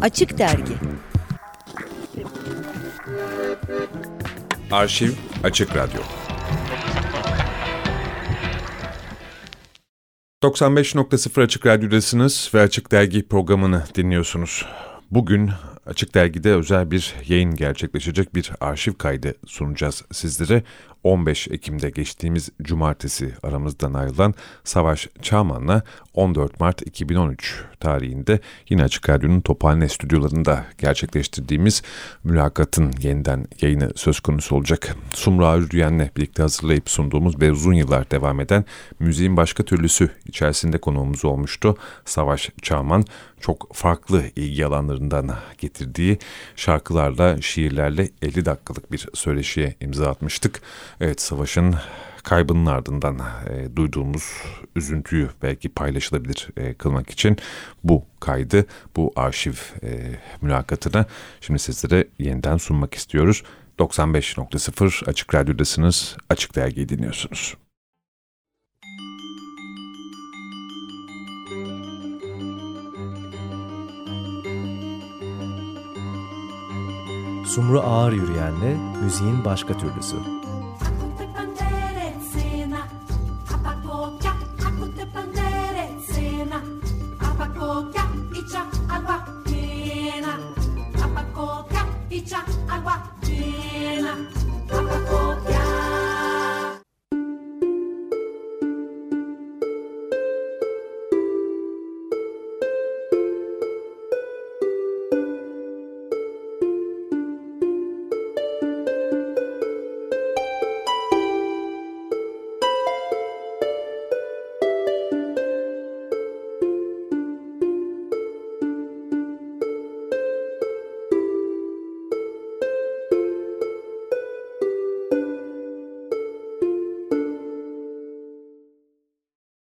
Açık Dergi Arşiv Açık Radyo 95.0 Açık Radyo'dasınız ve Açık Dergi programını dinliyorsunuz. Bugün Açık Dergi'de özel bir yayın gerçekleşecek bir arşiv kaydı sunacağız sizlere. 15 Ekim'de geçtiğimiz cumartesi aramızdan ayrılan Savaş Çağman'la 14 Mart 2013 tarihinde yine Açık Radyo'nun Tophane stüdyolarında gerçekleştirdiğimiz mülakatın yeniden yayını söz konusu olacak. Sumra Ürüyen'le birlikte hazırlayıp sunduğumuz ve uzun yıllar devam eden müziğin başka türlüsü içerisinde konuğumuz olmuştu. Savaş Çağman çok farklı ilgi alanlarından getirdiği şarkılarla, şiirlerle 50 dakikalık bir söyleşiye imza atmıştık. Evet Savaş'ın kaybının ardından e, duyduğumuz üzüntüyü belki paylaşılabilir e, kılmak için bu kaydı, bu arşiv e, mülakatını şimdi sizlere yeniden sunmak istiyoruz. 95.0 Açık Radyo'dasınız, Açık Dergi'yi dinliyorsunuz. Sumru Ağır Yürüyen'le müziğin başka türlüsü.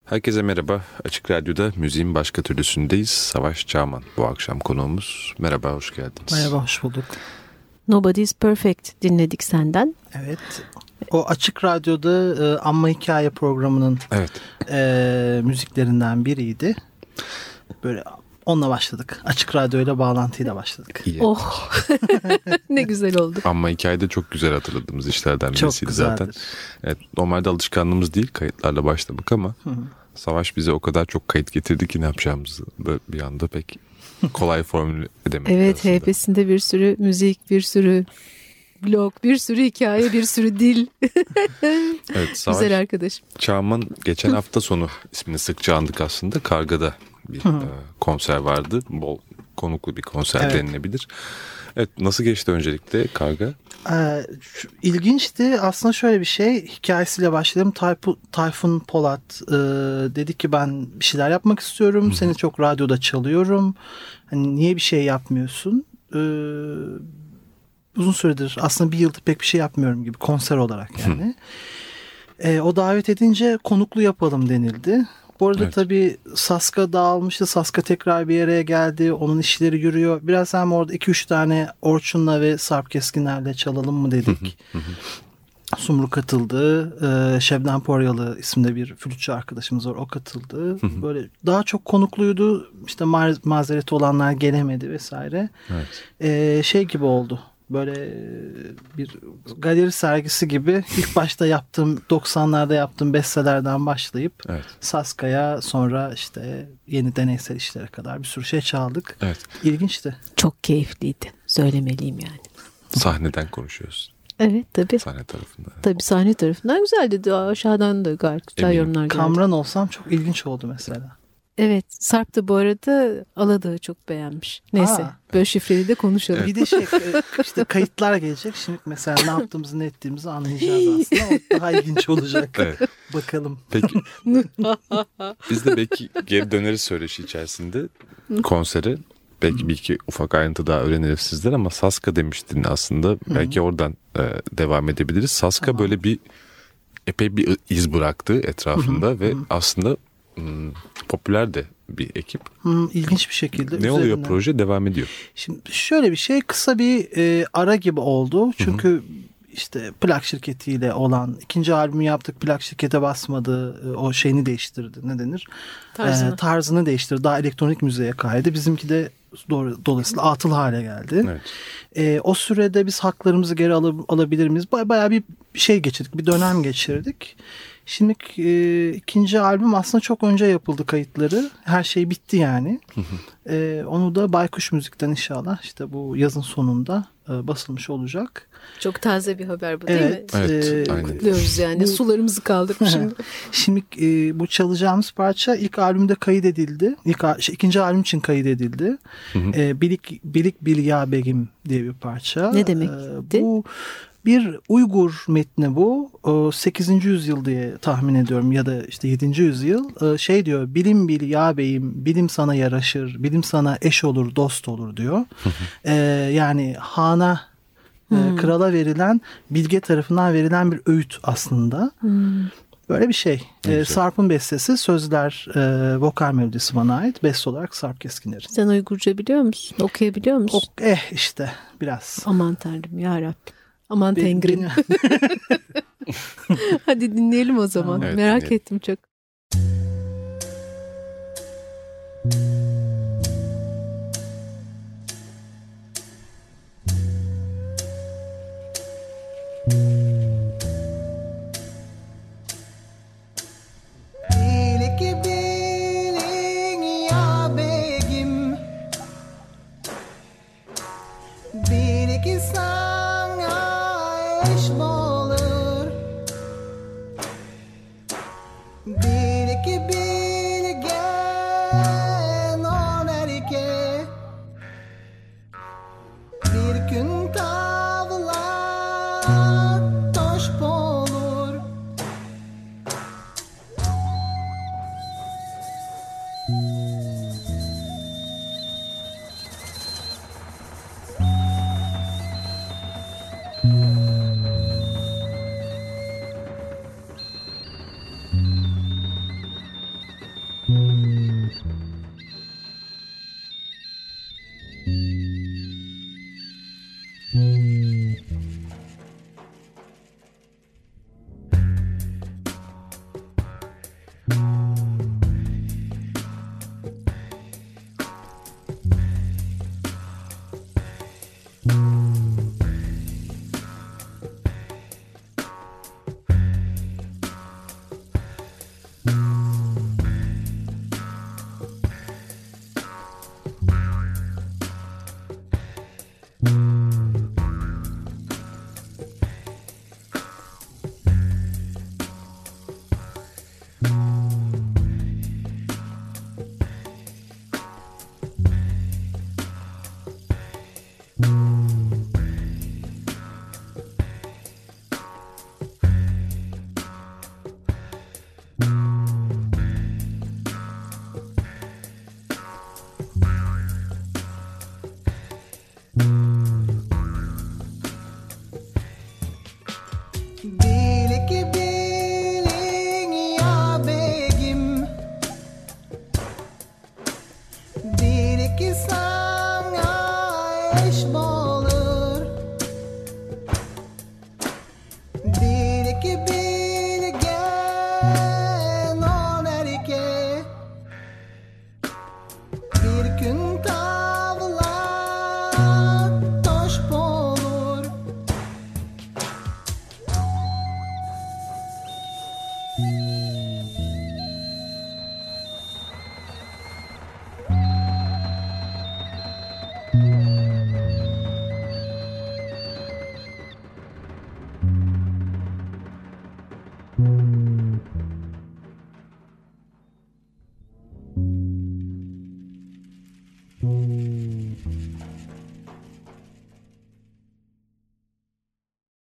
Herkese merhaba. Açık Radyo'da müziğin başka türlüsündeyiz. Savaş Çağman bu akşam konuğumuz. Merhaba, hoş geldiniz. Merhaba, hoş bulduk. Nobody's Perfect dinledik senden. Evet. O Açık Radyo'da e, Amma Hikaye programının evet. e, müziklerinden biriydi. Böyle onunla başladık. Açık Radyo ile bağlantıyla başladık. İyi. Oh ne güzel oldu. Ama hikayede çok güzel hatırladığımız işlerden birisiydi zaten. Evet, normalde alışkanlığımız değil kayıtlarla başlamak ama Hı -hı. Savaş bize o kadar çok kayıt getirdi ki ne yapacağımızı da bir anda pek kolay formül edemedik. evet HP'sinde bir sürü müzik, bir sürü blog, bir sürü hikaye, bir sürü dil. evet, Savaş, Güzel arkadaşım. Çağman geçen hafta sonu ismini sıkça andık aslında. Karga'da bir e, konser vardı. Bol konuklu bir konser evet. denilebilir. Evet nasıl geçti öncelikle Karga? Ee, ilginçti. Aslında şöyle bir şey. Hikayesiyle başlayalım. Tayfun, Tayfun Polat e, dedi ki ben bir şeyler yapmak istiyorum. Seni çok radyoda çalıyorum. Hani niye bir şey yapmıyorsun? Ee, uzun süredir aslında bir yıldır pek bir şey yapmıyorum gibi konser olarak yani. E, o davet edince konuklu yapalım denildi. Bu arada evet. tabii Saska dağılmıştı. Saska tekrar bir yere geldi. Onun işleri yürüyor. Biraz hem orada 2-3 tane Orçun'la ve Sarp Keskinler'le çalalım mı dedik. Sumru katıldı. Ee, Şebnem Poryalı isimde bir flütçü arkadaşımız var. O katıldı. Böyle daha çok konukluydu. İşte ma mazereti olanlar gelemedi vesaire. Evet. Ee, şey gibi oldu böyle bir galeri sergisi gibi ilk başta yaptığım 90'larda yaptığım bestelerden başlayıp evet. Saska'ya sonra işte yeni deneysel işlere kadar bir sürü şey çaldık. Evet. İlginçti. Çok keyifliydi. Söylemeliyim yani. Sahneden konuşuyoruz. Evet tabii. Sahne tarafında. Tabii sahne tarafından güzeldi. Aşağıdan da gayet güzel Eminim. yorumlar geldi. Kamran olsam çok ilginç oldu mesela. Evet Sarp da bu arada Aladağ'ı çok beğenmiş. Neyse Aa. böyle şifreli de konuşalım. Bir de şey e, işte kayıtlar gelecek. Şimdi mesela ne yaptığımızı ne ettiğimizi anlayacağız aslında. O daha ilginç olacak. Evet. Bakalım. Peki biz de belki geri döneriz söyleşi içerisinde konsere. Belki bir iki ufak ayrıntı daha öğreniriz sizler ama Saska demiştin aslında. Belki oradan e, devam edebiliriz. Saska tamam. böyle bir epey bir iz bıraktı etrafında ve aslında hmm, popüler de bir ekip. Hmm, ilginç bir şekilde. Ne üzerinden. oluyor proje devam ediyor. Şimdi şöyle bir şey kısa bir e, ara gibi oldu. Çünkü Hı-hı. işte plak şirketiyle olan ikinci albümü yaptık plak şirkete basmadı e, o şeyini değiştirdi ne denir? Tarzını. E, tarzını değiştirdi daha elektronik müziğe kaydı. Bizimki de doğru, dolayısıyla atıl hale geldi. Evet. E, o sürede biz haklarımızı geri al alabilir miyiz? Baya, bayağı bir şey geçirdik, bir dönem geçirdik. Şimdi e, ikinci albüm aslında çok önce yapıldı kayıtları. Her şey bitti yani. e, onu da Baykuş Müzik'ten inşallah işte bu yazın sonunda e, basılmış olacak. Çok taze bir haber bu değil evet, mi? Evet, e, aynen. Kutluyoruz yani. Bu- Sularımızı kaldırıp şimdi. Şimdi e, bu çalacağımız parça ilk albümde kaydedildi. İlk, al- şey, ikinci albüm için kaydedildi. E, Bilik Bilik Bil Ya Begim diye bir parça. Ne demekti? E, bu bir Uygur metni bu. E, 8. yüzyıl diye tahmin ediyorum ya da işte 7. yüzyıl. E, şey diyor bilim bil ya beyim bilim sana yaraşır bilim sana eş olur dost olur diyor. E, yani hana e, krala verilen bilge tarafından verilen bir öğüt aslında. Böyle bir şey. Ee. Sarp'ın bestesi, sözler, e, vokal melodisi bana ait. Beste olarak Sarp Keskinler'in. Sen Uygurca biliyor musun? Okuyabiliyor musun? Ok, eh işte biraz. Aman tanrım ya Rabbim. Aman tengrim. benim- Hadi dinleyelim o zaman. Evet, Merak dinleyelim. ettim çok. Bilik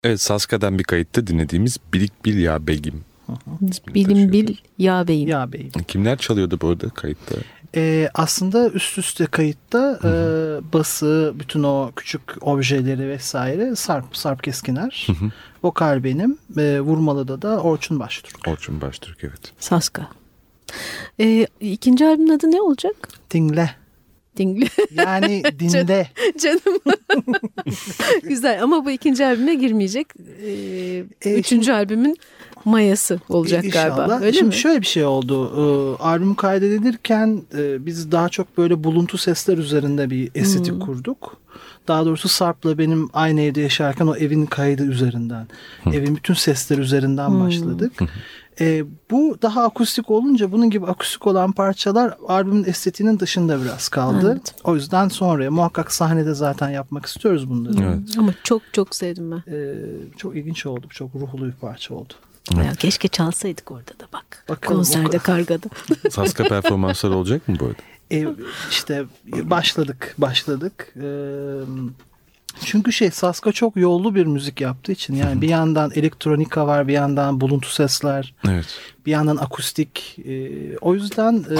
Evet Saska'dan bir kayıtta dinlediğimiz Bilik Bil Ya Begim. Bilim bil ya beyim. ya beyim. Kimler çalıyordu bu arada kayıtta? Ee, aslında üst üste kayıtta e, bası, bütün o küçük objeleri vesaire Sarp, Sarp Keskiner. Vokal benim. E, Vurmalı'da da Orçun Baştürk. Orçun Baştürk evet. Saska. Ee, ikinci albümün adı ne olacak? Dinle. Dingle. Yani dinle. Canım. Güzel ama bu ikinci albüme girmeyecek. Ee, E, üçüncü albümün mayası olacak İnşallah. galiba. Öyle Şimdi mi? şöyle bir şey oldu. Ee, albüm kaydedilirken e, biz daha çok böyle buluntu sesler üzerinde bir estetik Hmm. kurduk. Daha doğrusu Sarp'la benim aynı evde yaşarken o evin kaydı üzerinden, evin bütün sesleri üzerinden Hmm. başladık. Ee, bu daha akustik olunca bunun gibi akustik olan parçalar albümün estetiğinin dışında biraz kaldı. Evet. O yüzden sonraya muhakkak sahnede zaten yapmak istiyoruz bunları. Evet. Ama çok çok sevdim ben. Ee, çok ilginç oldu. Çok ruhlu bir parça oldu. Ya keşke çalsaydık orada da bak. Bakalım, Konserde o- kargada. Saska performansları olacak mı bu arada? E, işte başladık başladık. E, çünkü şey Saska çok yollu bir müzik yaptığı için yani bir yandan elektronika var bir yandan buluntu sesler Evet. bir yandan akustik. E, o yüzden e,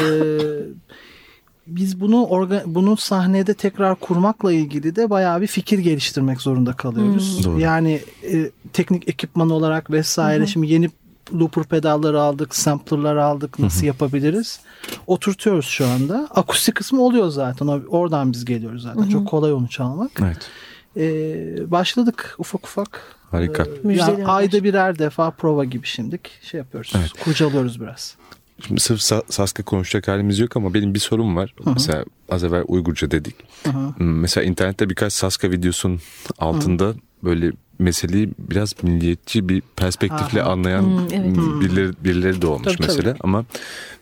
biz bunu orga, bunu sahnede tekrar kurmakla ilgili de bayağı bir fikir geliştirmek zorunda kalıyoruz. Doğru. Yani e, teknik ekipman olarak vesaire şimdi yeni looper pedalları aldık, samplerlar aldık. Nasıl yapabiliriz? Oturtuyoruz şu anda. Akustik kısmı oluyor zaten. Oradan biz geliyoruz zaten. Çok kolay onu çalmak. Evet. Ee, başladık ufak ufak. Harika. Ee, yani ayda birer defa prova gibi şimdilik şey yapıyoruz. Evet. Kurcalıyoruz biraz. Şimdi sırf Sa- Saska konuşacak halimiz yok ama benim bir sorum var. Mesela az evvel Uygurca dedik. Hı hı. Hmm, Mesela internette birkaç Saska videosunun altında böyle meseleyi biraz milliyetçi bir perspektifle Aha. anlayan Hmm, evet. hmm, birileri, birileri de olmuş Tabii, tabii. mesela. Ama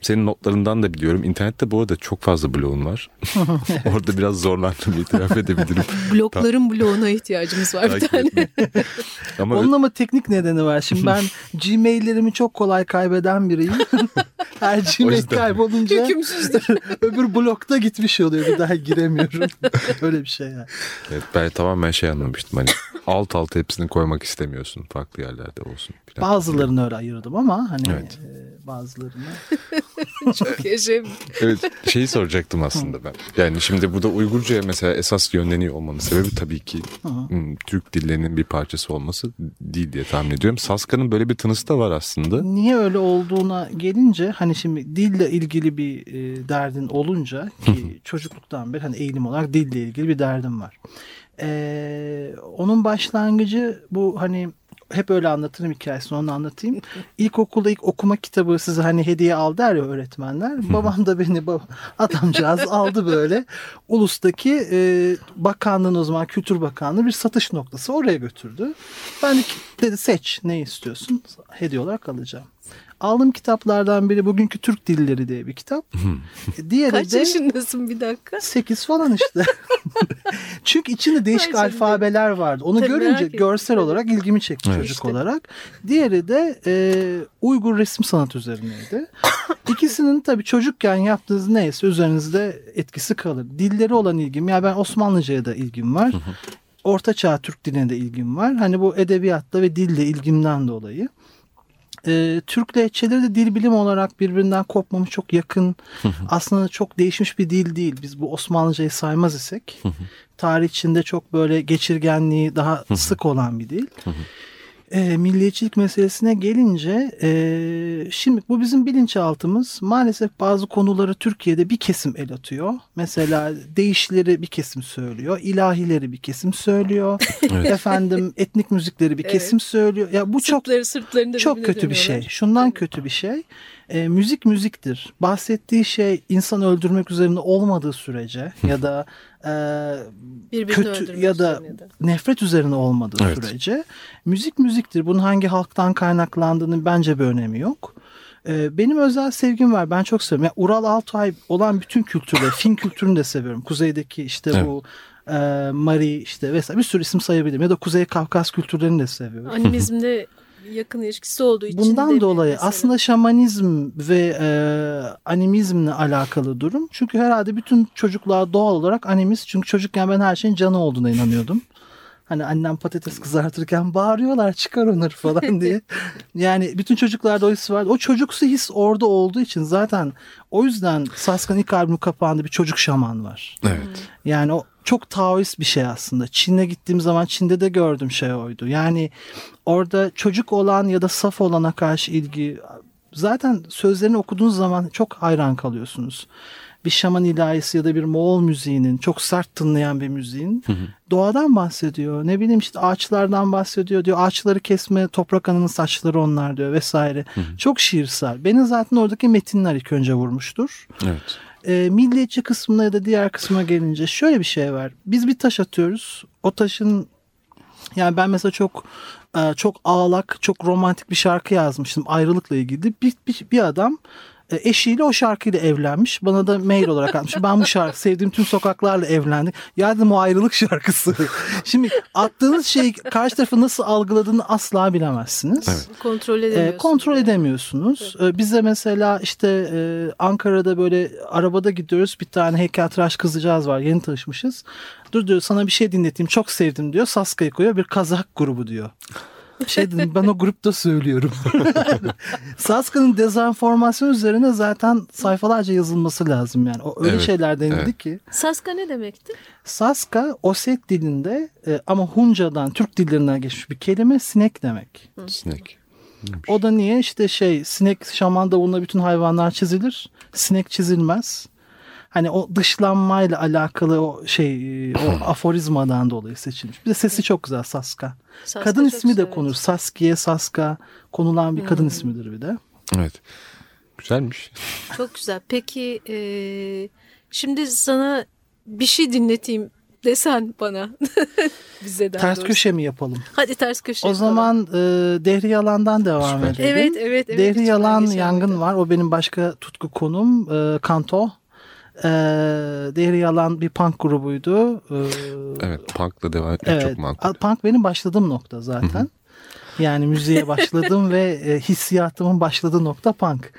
senin notlarından da biliyorum. İnternette bu arada çok fazla bloğun var. Orada biraz zorlandım itiraf edebilirim. Blokların bloğuna ihtiyacımız var bir tane. ama Onun ama teknik nedeni var. Şimdi ben Gmail'lerimi çok kolay kaybeden biriyim. Her Gmail kaybolunca öbür blokta gitmiş oluyor. Bir daha giremiyorum. Öyle bir şey yani. evet, ben tamamen şey anlamıştım. Hani alt alta hepsini koymak istemiyorsun. Farklı yerlerde olsun. falan. Bazılarını öyle ayırdım ama hani Evet. e, bazılarını. Çok yaşayayım. Evet şeyi soracaktım aslında ben. Yani şimdi burada Uygurca'ya mesela esas yönleniyor olmanın sebebi tabii ki hmm, Türk dillerinin bir parçası olması değil diye tahmin ediyorum. Saska'nın böyle bir tınısı da var aslında. Niye öyle olduğuna gelince hani şimdi dille ilgili bir e, derdin olunca ki çocukluktan beri hani eğilim olarak dille ilgili bir derdim var. E, onun başlangıcı bu hani hep öyle anlatırım hikayesini onu anlatayım. İlkokulda ilk okuma kitabı size hani hediye al der ya öğretmenler. Babam da beni baba, adamcağız aldı böyle. Ulus'taki e, bakanlığın o zaman Kültür Bakanlığı bir satış noktası oraya götürdü. Ben de dedi seç ne istiyorsun hediye olarak alacağım. Aldığım kitaplardan biri bugünkü Türk dilleri diye bir kitap. E, Diğeri Kaç de yaşındasın bir dakika? 8 falan işte. Çünkü içinde değişik Ay, şimdi- alfabeler vardı. Onu Tabii, görünce görsel olarak ilgimi çekti Evet. çocuk İşte. olarak. Diğeri de e, Uygur resim sanat üzerineydi. İkisinin tabii çocukken yaptığınız neyse üzerinizde etkisi kalır. Dilleri olan ilgim. Ya ben Osmanlıca'ya da ilgim var. Orta Çağ Türk diline de ilgim var. Hani bu edebiyatta ve dille ilgimden dolayı. Ee, Türk lehçeleri de dil bilim olarak birbirinden kopmamış çok yakın. Aslında çok değişmiş bir dil değil. Biz bu Osmanlıcayı saymaz isek. tarih içinde çok böyle geçirgenliği daha sık olan bir dil. E, milliyetçilik meselesine gelince e, şimdi bu bizim bilinçaltımız maalesef bazı konuları Türkiye'de bir kesim el atıyor. Mesela değişleri bir kesim söylüyor, ilahileri bir kesim söylüyor, efendim etnik müzikleri bir Evet. kesim söylüyor. Ya bu çok Sırtları sırtlarında çok birbirine kötü bir şey. Şundan kötü bir şey. E, müzik müziktir. Bahsettiği şey insan öldürmek üzerine olmadığı sürece ya da e, kötü ya da üzerine de. nefret üzerine olmadığı Evet. sürece müzik müziktir. Bunun hangi halktan kaynaklandığının bence bir önemi yok. E, benim özel sevgim var. Ben çok seviyorum. Yani Ural Altay olan bütün kültürleri, Fin kültürünü de seviyorum. Kuzeydeki işte Evet. bu e, Mari işte vesaire bir sürü isim sayabilirim. Ya da Kuzey Kafkas kültürlerini de seviyorum. Animizmle yakın ilişkisi olduğu için de Bundan dolayı mesela? aslında şamanizm ve e, animizmle alakalı durum. Çünkü herhalde bütün çocuklar doğal olarak animist. Çünkü çocukken ben her şeyin canı olduğuna inanıyordum. Hani annem patates kızartırken bağırıyorlar çıkar onları falan diye. Yani bütün çocuklarda o his vardı. O çocuksu his orada olduğu için zaten o yüzden Saskan ilk albümü kapağında bir çocuk şaman var. Evet. Yani o çok Taoist bir şey aslında. Çin'e gittiğim zaman Çin'de de gördüm şey oydu. Yani orada çocuk olan ya da saf olana karşı ilgi zaten sözlerini okuduğunuz zaman çok hayran kalıyorsunuz. bir şaman ilahisi ya da bir Moğol müziğinin çok sert tınlayan bir müziğin doğadan bahsediyor. Ne bileyim işte ağaçlardan bahsediyor diyor. Ağaçları kesme toprak ananın saçları onlar diyor vesaire. Çok şiirsel. Beni zaten oradaki metinler ilk önce vurmuştur. Evet. E, milliyetçi kısmına ya da diğer kısma gelince şöyle bir şey var. Biz bir taş atıyoruz. O taşın yani ben mesela çok e, çok ağlak, çok romantik bir şarkı yazmıştım ayrılıkla ilgili. Bir, bir, bir adam eşiyle o şarkıyla evlenmiş. Bana da mail olarak atmış. Ben bu şarkı sevdiğim tüm sokaklarla evlendik. Ya dedim o ayrılık şarkısı. Şimdi attığınız şey karşı tarafı nasıl algıladığını asla bilemezsiniz. Evet. Kontrol E, edemiyorsun. kontrol edemiyorsunuz. E, bize mesela işte e, Ankara'da böyle arabada gidiyoruz. Bir tane heykeltıraş kızcağız var. Yeni tanışmışız. Dur diyor sana bir şey dinleteyim. Çok sevdim diyor. Saska'yı koyuyor. Bir kazak grubu diyor. Şey dedim ben o grupta söylüyorum. Saska'nın dezenformasyon üzerine zaten sayfalarca yazılması lazım yani. O öyle Evet, şeyler denildi evet. ki. Saska ne demekti? Saska Oset dilinde e, ama Hunca'dan Türk dillerinden geçmiş bir kelime sinek demek. Sinek. O da niye işte şey sinek şaman davuluna bütün hayvanlar çizilir. Sinek çizilmez. Hani o dışlanmayla alakalı o şey e, o aforizmadan dolayı seçilmiş. Bir de sesi çok güzel Saska. Saska kadın ismi de güzel, konur. evet. Saskiye, Saska konulan bir kadın ismidir bir de. Evet. Güzelmiş. Çok güzel. Peki e, şimdi sana bir şey dinleteyim desen bana. Bize daha Ters doğrusu. köşe mi yapalım? Hadi ters köşe O yapalım. zaman e, Dehri Yalan'dan devam Süper. edelim. Evet evet. evet Dehri Yalan geçelim. Yangın var. O benim başka tutku konum. E, Kanto. E, Dehri Yalan bir punk grubuydu. E, Evet. Punk'la devam etmek çok makul. Punk benim başladığım nokta zaten. Yani müziğe başladım ve e, hissiyatımın başladığı nokta punk.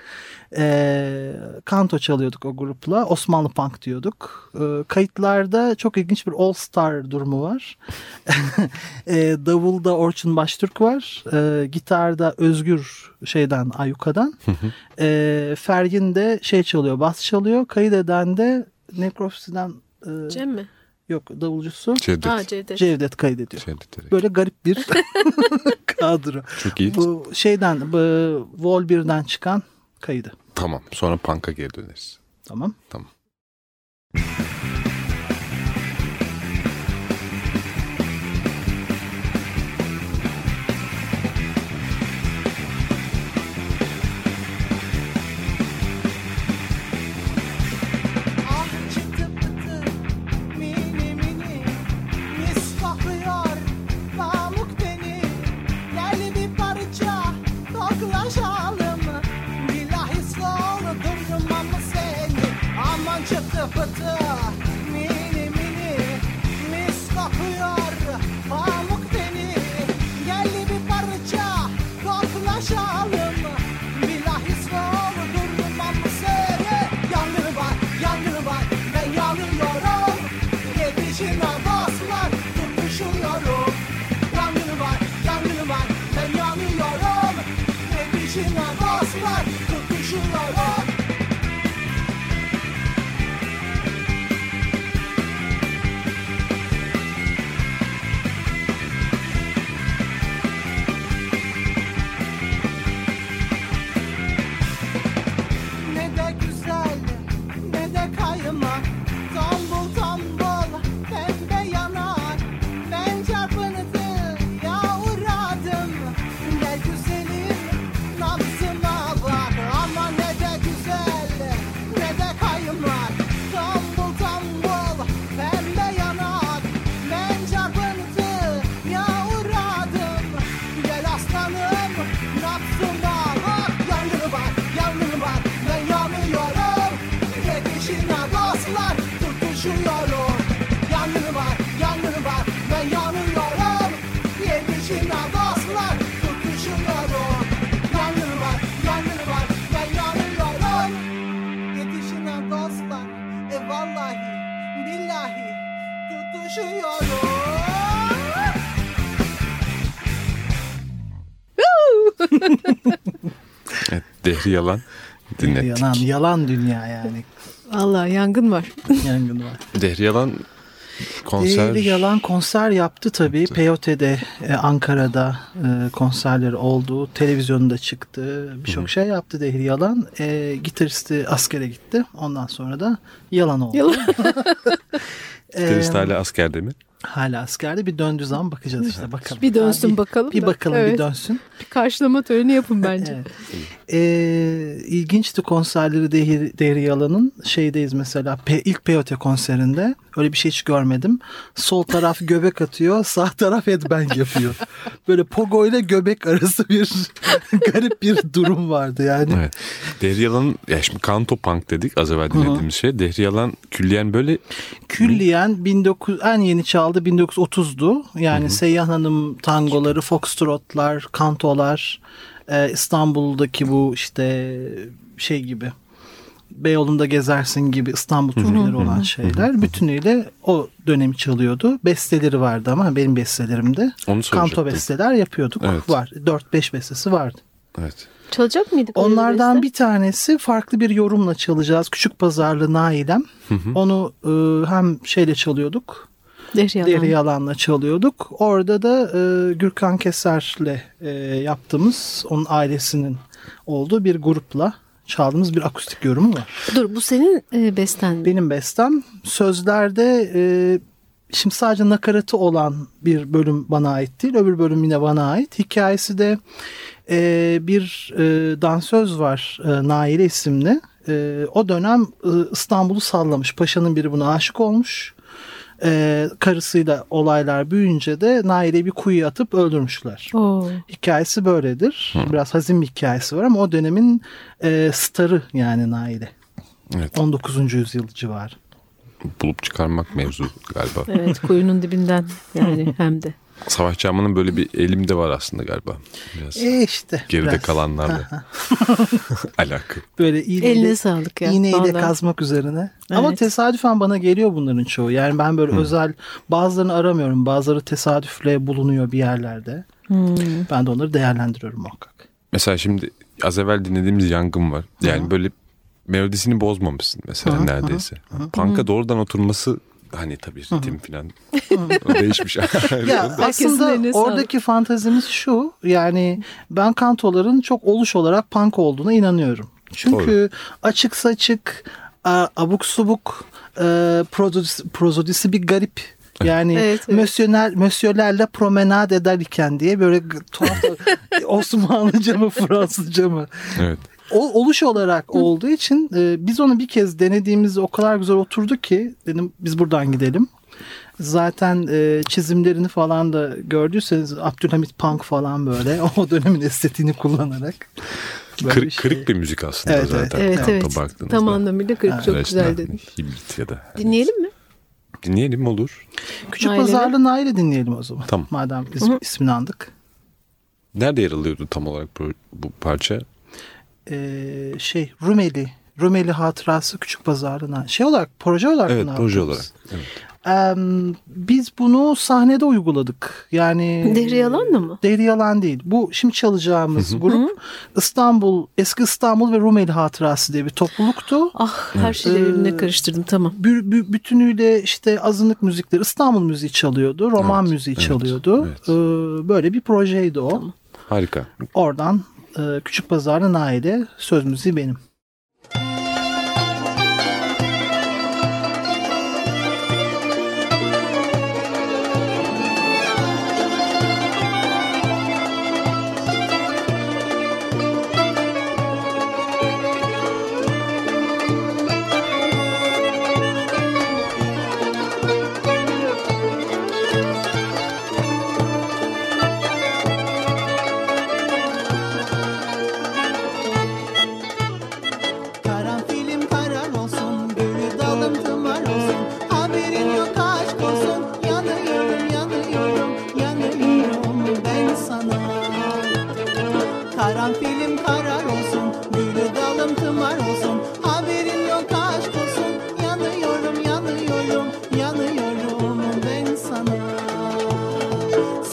E, kanto çalıyorduk o grupla. Osmanlı punk diyorduk. E, kayıtlarda çok ilginç bir all star durumu var. e, davulda Orçun Baştürk var. E, gitarda Özgür şeyden Ayuka'dan. e, Fergin de şey çalıyor bas çalıyor. Kaydeden de Necropsy'den e, Cem mi? yok davulcusu. Cevdet. Ha Cevdet. Cevdet kaydediyor. Cevdet. Böyle garip bir kadro. Çok iyi. Bu şeyden bu Vol 1'den çıkan kaydı. Tamam. Sonra Punk'a geri döneriz. Tamam. Tamam. Dehri Yalan dinlettik. Yalan, yalan dünya yani. Vallahi yangın var. Yangın var. Dehri Yalan konser. Değerli Yalan konser yaptı tabii. POT'de e, Ankara'da e, konserleri oldu. Televizyonda çıktı. Birçok şey yaptı Değerli Yalan. E, gitaristi askere gitti. Ondan sonra da Yalan oldu. Yalan. Gitarist E, hala askerde mi? Hala askerde. Bir döndüğü zaman bakacağız işte bakalım. Bir dönsün bir, bakalım Bir da. bakalım Evet. bir dönsün. Bir karşılama töreni yapın bence. Evet. Ee, ilginçti konserleri Değeri Yalan'ın şeydeyiz mesela P, ilk POT konserinde öyle bir şey hiç görmedim. Sol taraf göbek atıyor sağ taraf headbang yapıyor. Böyle pogo ile göbek arası bir garip bir durum vardı yani. Evet. Dehri Yalan, ya şimdi Kanto Punk dedik az evvel dinlediğimiz şey. Dehri Yalan külliyen böyle Külliyen 19 en yeni çaldı 1930'du. Yani Seyyah Hanım tangoları, foxtrotlar, kantolar, e, İstanbul'daki bu işte şey gibi Beyoğlu'nda gezersin gibi İstanbul türküleri olan şeyler bütünüyle o dönemi çalıyordu. Besteleri vardı ama benim bestelerimde. Onu Kanto besteler yapıyorduk. Evet. Var. 4-5 bestesi vardı. evet. Çalacak mıydık? Onlardan beste? bir tanesi farklı bir yorumla çalacağız. Küçük Pazarlı Nailem. Onu e, hem şeyle çalıyorduk. Deri yalan. Deri Yalan'la çalıyorduk. Orada da e, Gürkan Keser'le e, yaptığımız onun ailesinin olduğu bir grupla çaldığımız bir akustik yorumu var. Dur bu senin e, besten mi? Benim bestem sözlerde e, şimdi sadece nakaratı olan bir bölüm bana ait değil. Öbür bölüm yine bana ait. Hikayesi de e, bir e, dansöz var e, Naile isimli. E, o dönem e, İstanbul'u sallamış. Paşa'nın biri buna aşık olmuş. E, karısıyla olaylar büyüyünce de Naile'yi bir kuyuya atıp öldürmüşler. Oo. Hikayesi böyledir. Biraz hazin bir hikayesi var ama o dönemin e, starı yani Naile. Evet. 19. yüzyıl civarı. Bulup çıkarmak mevzu galiba. Evet kuyunun dibinden yani hem de. Savaş Çamlı'nın böyle bir elimde var aslında galiba. Biraz E işte. geride biraz. kalanlarla alakalı. Böyle iğneyle, Eline sağlık ya. iğneyle vallahi. kazmak üzerine. Ama Evet. tesadüfen bana geliyor bunların çoğu. Yani ben böyle özel bazılarını aramıyorum. Bazıları tesadüfle bulunuyor bir yerlerde. Hmm. Ben de onları değerlendiriyorum muhakkak. Mesela şimdi az evvel dinlediğimiz Yangın var. Yani böyle melodisini bozmamışsın mesela neredeyse. Punk'a doğrudan oturması hani tabii ritim falan değişmiş. Ya aslında oradaki fantazimiz şu. Yani ben kantoların çok oluş olarak punk olduğuna inanıyorum. Çünkü açık saçık, abuk subuk, e, prozodisi, prozodisi bir garip. Yani Evet, evet. mösyöner, mösyölerle promenade eder iken diye böyle tuhaf Osmanlıca mı Fransızca mı? evet. O, oluş olarak olduğu için e, biz onu bir kez denediğimizde o kadar güzel oturdu ki dedim biz buradan gidelim. Zaten e, çizimlerini falan da gördüyseniz Abdülhamit Punk falan böyle o dönemin estetiğini kullanarak. böyle Kır- bir şey. Kırık bir müzik aslında Evet, evet. zaten. Evet evet. baktığınızda. Tam anlamıyla kırık çok güzel dedin. Hibrit ya da. Dinleyelim mi? Dinleyelim olur. Küçük Nail'e Pazarlı Nail'e dinleyelim o zaman. Tamam. Madem biz Hı hı. ismini andık. Nerede yer alıyordu tam olarak bu, bu parça? Ee, şey Rumeli. Rumeli hatırası Küçük Pazarlı Nail. Şey olarak proje olarak Evet mı proje olarak. Evet. Em, biz bunu sahnede uyguladık. Yani Dehri Yalan'la mı? Dehri Yalan değil. Bu şimdi çalacağımız grup İstanbul, eski İstanbul ve Rumeli Hatırası diye bir topluluktu. Ah her şeyleri birbirine Ee, karıştırdım tamam. Bü- bü- bütünüyle işte azınlık müzikleri İstanbul müziği çalıyordu, roman Evet, müziği evet, çalıyordu. evet. Ee, böyle bir projeydi o. Tamam. Harika. Oradan e, Küçük Pazarlı Nail'e söz müziği benim.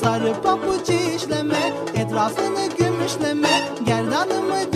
Sarı papuç işleme, etrafını gümüşleme, gerdanımı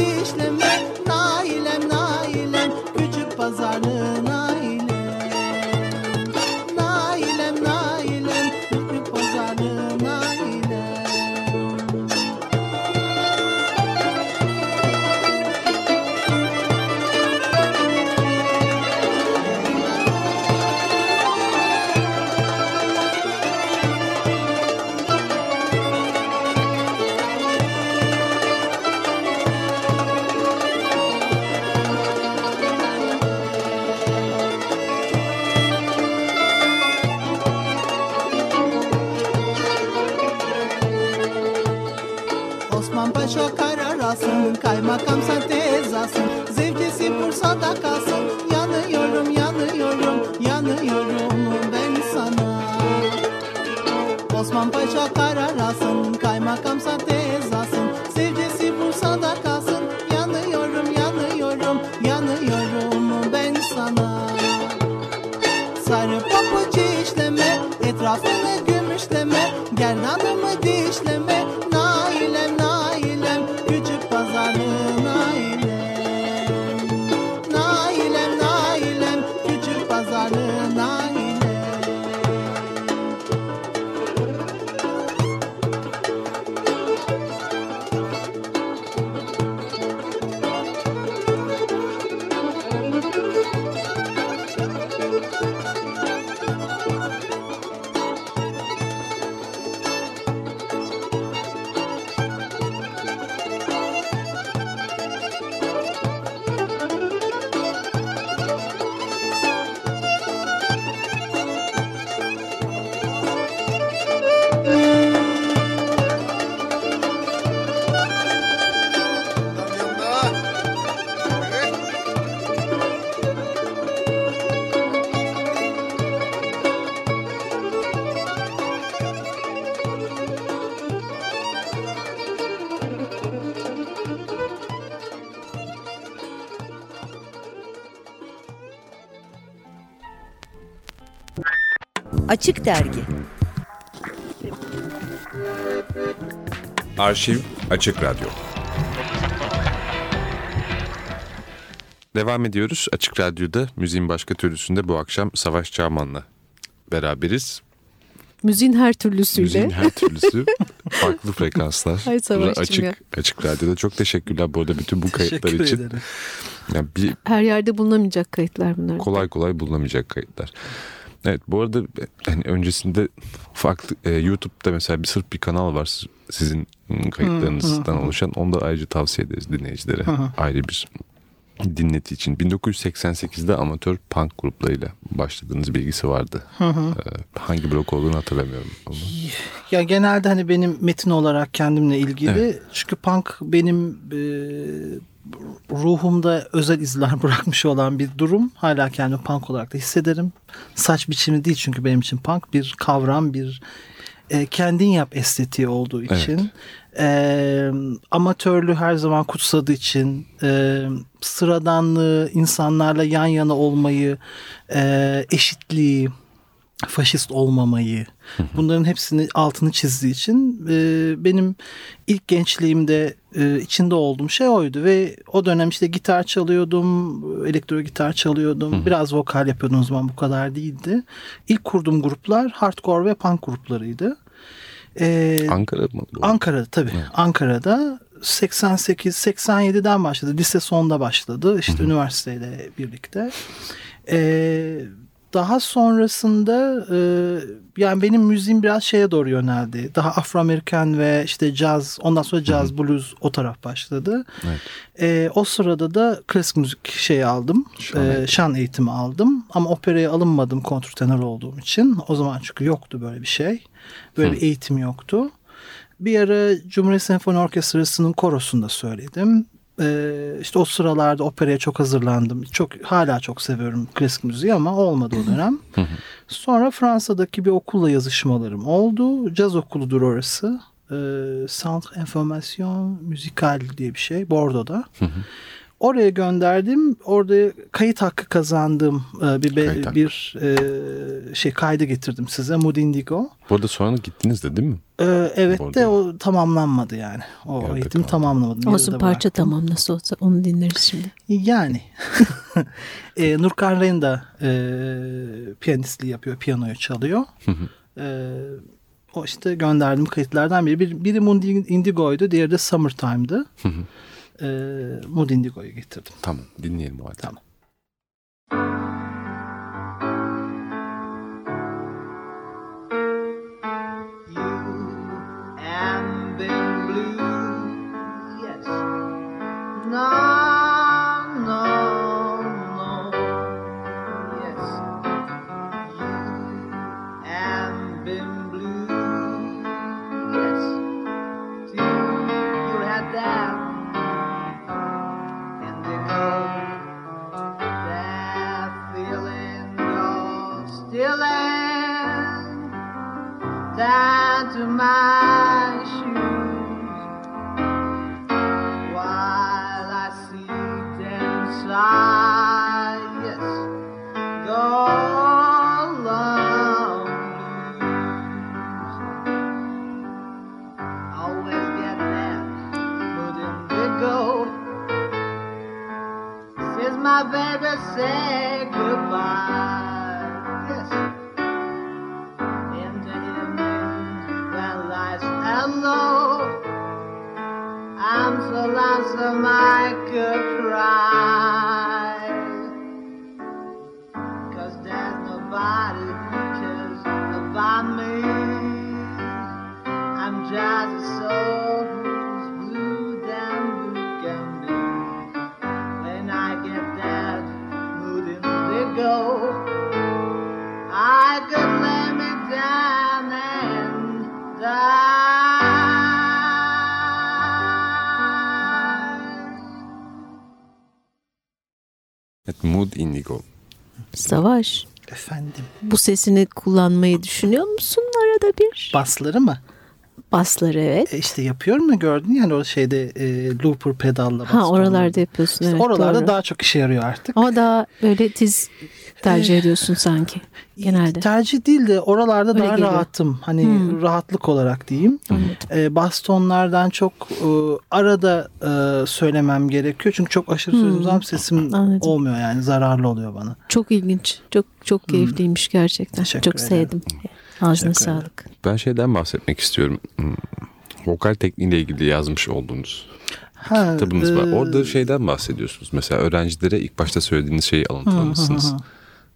tez alsın Zevcesi Bursa'da kalsın. Yanıyorum yanıyorum yanıyorum ben sana. Osman Paşa karar alsın Kaymakamsa tez alsın Zevcesi Bursa'da kalsın. Yanıyorum yanıyorum yanıyorum ben sana. Sarı papuç işleme Etrafını Açık Dergi Arşiv Açık Radyo. Devam ediyoruz. Açık Radyo'da müziğin başka türlüsünde bu akşam Savaş Çağman'la beraberiz. Müziğin her türlüsüyle. Müziğin her türlüsü farklı frekanslar. Hay Savaş'cığım açık, ya. açık Radyo'da çok teşekkürler bu arada bütün bu kayıtlar Teşekkür için. ederim. Yani bir Her yerde bulunamayacak kayıtlar bunlar. kolay kolay bulunamayacak kayıtlar. Evet bu arada hani öncesinde farklı e, YouTube'da mesela bir sırf bir kanal var siz- sizin kayıtlarınızdan oluşan. Onu da ayrıca tavsiye ederiz dinleyicilere. Ayrı bir dinleti için. 1988'de amatör punk gruplarıyla başladığınız bilgisi vardı. Ee, hangi blok olduğunu hatırlamıyorum. Ama Ya genelde hani benim metin olarak kendimle ilgili. Evet. Çünkü punk benim e, ruhumda özel izler bırakmış olan bir durum. Hala kendimi punk olarak da hissederim. Saç biçimi değil çünkü benim için punk bir kavram, bir e, kendin yap estetiği olduğu için. E, amatörlüğü her zaman kutsadığı için e, sıradanlığı, insanlarla yan yana olmayı, e, eşitliği, faşist olmamayı bunların hepsini altını çizdiği için e, benim ilk gençliğimde e, içinde olduğum şey oydu ve o dönem işte gitar çalıyordum elektro gitar çalıyordum biraz vokal yapıyordum o zaman bu kadar değildi ilk kurduğum gruplar hardcore ve punk gruplarıydı e, Ankara mı? Ankara'da tabii. Ankara'da 88 87'den başladı. Lise sonda başladı. İşte üniversiteyle birlikte. Ee, daha sonrasında e, yani benim müziğim biraz şeye doğru yöneldi. Daha Afro-Amerikan ve işte caz, ondan sonra caz, blues o taraf başladı. Evet. Ee, o sırada da klasik müzik şeyi aldım. Şan Ee, eğitimi. şan eğitimi aldım. Ama operaya alınmadım kontrtenor olduğum için. O zaman çünkü yoktu böyle bir şey. Böyle bir eğitim yoktu. Bir ara Cumhuriyet Senfoni Orkestrası'nın korosunda söyledim. Ee, işte o sıralarda operaya çok hazırlandım. Çok hala çok seviyorum klasik müziği ama olmadı o dönem. Sonra Fransa'daki bir okulla yazışmalarım oldu. Caz okuludur orası. Ee, Centre Information Musical diye bir şey Bordeaux'da. Oraya gönderdim. Orada kayıt hakkı kazandım. Ee, bir be- Kayıt hakkı. bir e, şey kaydı getirdim size. Mood Indigo. Bu arada sonra gittiniz de değil mi? Ee, evet de Orada. o tamamlanmadı yani. O Yarıda eğitimi kaldı. tamamlamadım. Olsun parça bıraktım. tamam nasıl olsa onu dinleriz şimdi. Yani. e, Nurkan Renda e, piyanistliği yapıyor. Piyanoyu çalıyor. e, o işte gönderdiğim kayıtlardan biri. Bir, biri Mood Indigo'ydu. Diğeri de Summertime'dı. E, Mood Indigo'yu getirdim. Tamam dinleyelim o halde. Tamam. Indigo. Savaş. Efendim. Bu sesini kullanmayı düşünüyor musun arada bir? Basları mı? Basları evet. E işte yapıyorum mu gördün yani o şeyde e, looper pedalla bas. Ha oralarda yapıyorsun İşte evet. oralarda doğru. daha çok işe yarıyor artık. Ama daha böyle tiz tercih ediyorsun sanki genelde. Tercih değil de oralarda Öyle daha geliyor. rahatım. Hani Hmm. rahatlık olarak diyeyim. E, bastonlardan çok e, arada e, söylemem gerekiyor. Çünkü çok aşırı Hmm. söylediğim zaman sesim Anladım. olmuyor yani zararlı oluyor bana. Çok ilginç. Çok çok keyifliymiş gerçekten. Teşekkür çok ederim. sevdim. Ağzına Teşekkür ederim. sağlık. Ben şeyden bahsetmek istiyorum. Hmm, Vokal tekniğiyle ilgili yazmış olduğunuz Ha, kitabınız var. e, Orada şeyden bahsediyorsunuz. Mesela öğrencilere ilk başta söylediğiniz şeyi alıntılamışsınız.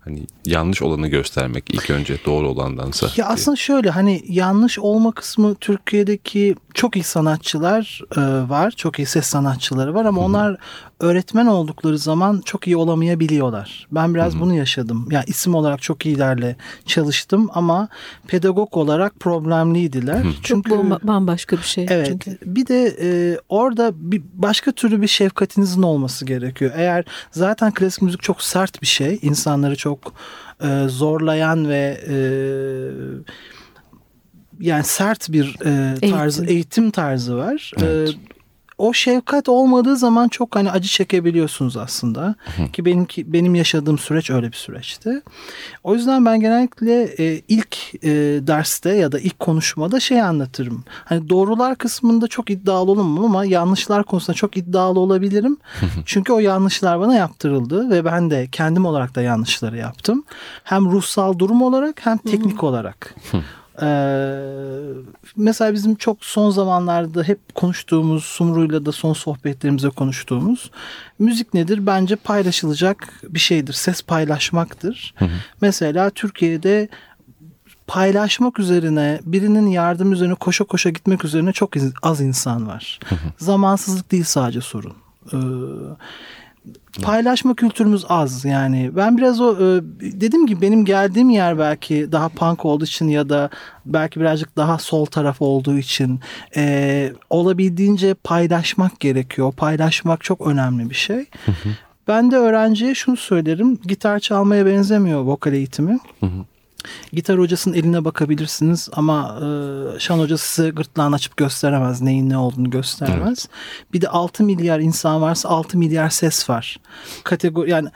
Hani yanlış olanı göstermek ilk önce doğru olandansa. Ya aslında şöyle hani yanlış olma kısmı Türkiye'deki çok iyi sanatçılar e, var. Çok iyi ses sanatçıları var ama onlar öğretmen oldukları zaman çok iyi olamayabiliyorlar. Ben biraz bunu yaşadım. Ya isim olarak çok iyilerle çalıştım ama pedagog olarak problemliydiler. Çok Çünkü bomba- bambaşka bir şey. Evet. Çünkü. Bir de e, orada bir başka türlü bir şefkatinizin olması gerekiyor. Eğer zaten klasik müzik çok sert bir şey, insanları çok e, zorlayan ve e, yani sert bir e, tarzı Eğitim. eğitim tarzı var. E, Evet. O şefkat olmadığı zaman çok hani acı çekebiliyorsunuz aslında. Ki benimki benim yaşadığım süreç öyle bir süreçti. O yüzden ben genellikle e, ilk e, derste ya da ilk konuşmada şey anlatırım. Hani doğrular kısmında çok iddialı olamam ama yanlışlar konusunda çok iddialı olabilirim. Çünkü o yanlışlar bana yaptırıldı ve ben de kendim olarak da yanlışları yaptım. Hem ruhsal durum olarak hem teknik olarak. Ee, mesela bizim çok son zamanlarda hep konuştuğumuz Sumru'yla da son sohbetlerimizde konuştuğumuz müzik nedir? Bence paylaşılacak bir şeydir. Ses paylaşmaktır. Mesela Türkiye'de paylaşmak üzerine birinin yardım üzerine koşa koşa gitmek üzerine çok az insan var. Zamansızlık değil sadece sorun. Ee, paylaşma kültürümüz az yani. Ben biraz o e, dediğim gibi benim geldiğim yer belki daha punk olduğu için ya da belki birazcık daha sol taraf olduğu için e, olabildiğince paylaşmak gerekiyor. Paylaşmak çok önemli bir şey. Ben de öğrenciye şunu söylerim. Gitar çalmaya benzemiyor vokal eğitimi Gitar hocasının eline bakabilirsiniz ama e, şan hocası size gırtlağını açıp gösteremez. Neyin ne olduğunu göstermez. Bir de 6 milyar insan varsa 6 milyar ses var. Kategori yani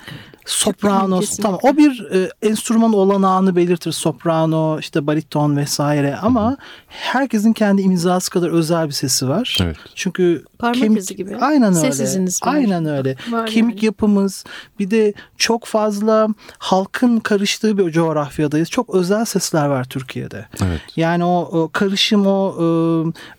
soprano tamam o bir e, enstrüman olanağını belirtir. Soprano işte bariton vesaire ama herkesin kendi imzası kadar özel bir sesi var. Evet. Çünkü Parmak kemik izi gibi. aynen öyle. Ses iziniz var. Aynen öyle. Var Kemik yani. yapımız bir de çok fazla halkın karıştığı bir coğrafyadayız. Çok özel sesler var Türkiye'de. Evet. Yani o, o karışım o e,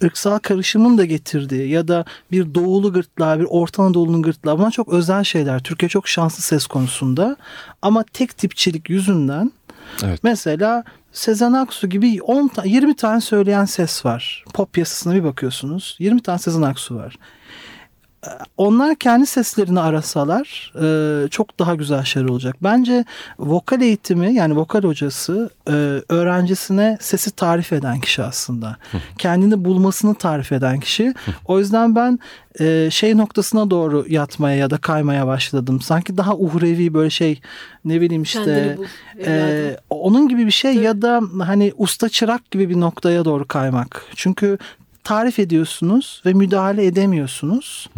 ırksal karışımın da getirdiği ya da bir doğulu gırtlağı bir Orta Anadolu'nun gırtlağı bunlar çok özel şeyler. Türkiye çok şanslı ses konusunda ama tek tipçilik yüzünden Evet. Mesela Sezen Aksu gibi 10 ta- 20 tane söyleyen ses var. Pop piyasasına bir bakıyorsunuz. 20 tane Sezen Aksu var. Onlar kendi seslerini arasalar e, çok daha güzel şeyler olacak. Bence vokal eğitimi yani vokal hocası e, öğrencisine sesi tarif eden kişi aslında. Kendini bulmasını tarif eden kişi. O yüzden ben e, şey noktasına doğru yatmaya ya da kaymaya başladım. Sanki daha uhrevi böyle şey ne bileyim işte bul, e, onun gibi bir şey ya da hani usta çırak gibi bir noktaya doğru kaymak. Çünkü tarif ediyorsunuz ve müdahale edemiyorsunuz.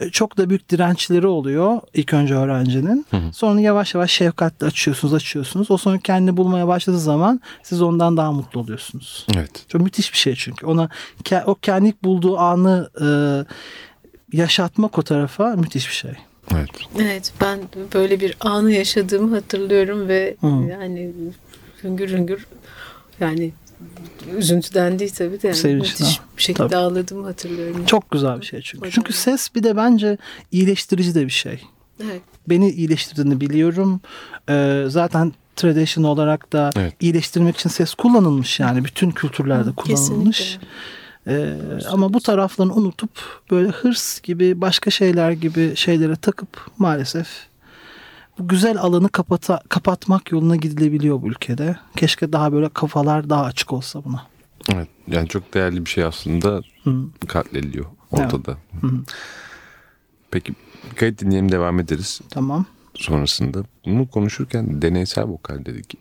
E, Çok da büyük dirençleri oluyor ilk önce öğrencinin. Sonra yavaş yavaş şefkatle açıyorsunuz, açıyorsunuz. O sonra kendini bulmaya başladığı zaman siz ondan daha mutlu oluyorsunuz. Evet. Çok müthiş bir şey çünkü. Ona o kendi bulduğu anı e, yaşatmak o tarafa müthiş bir şey. Evet. Evet ben böyle bir anı yaşadığımı hatırlıyorum ve Hı. yani hüngür hüngür yani üzüntüden değil tabii de yani Sevinçten. müthiş bir şekilde Tabii. ağladığımı hatırlıyorum. Çok güzel bir şey çünkü. Hocam. Çünkü ses bir de bence iyileştirici de bir şey. Evet. beni iyileştirdiğini biliyorum. Ee, zaten tradition olarak da Evet. iyileştirmek için ses kullanılmış yani bütün kültürlerde Hı, kullanılmış. kesinlikle. Ee, ama bu taraflarını unutup böyle hırs gibi başka şeyler gibi şeylere takıp maalesef bu güzel alanı kapata, kapatmak yoluna gidilebiliyor bu ülkede. Keşke daha böyle kafalar daha açık olsa buna. Evet. Yani çok değerli bir şey aslında Hı. katlediliyor ortada. Hı. Peki kayıt dinleyelim devam ederiz Tamam. Sonrasında. Bunu konuşurken deneysel vokal dedik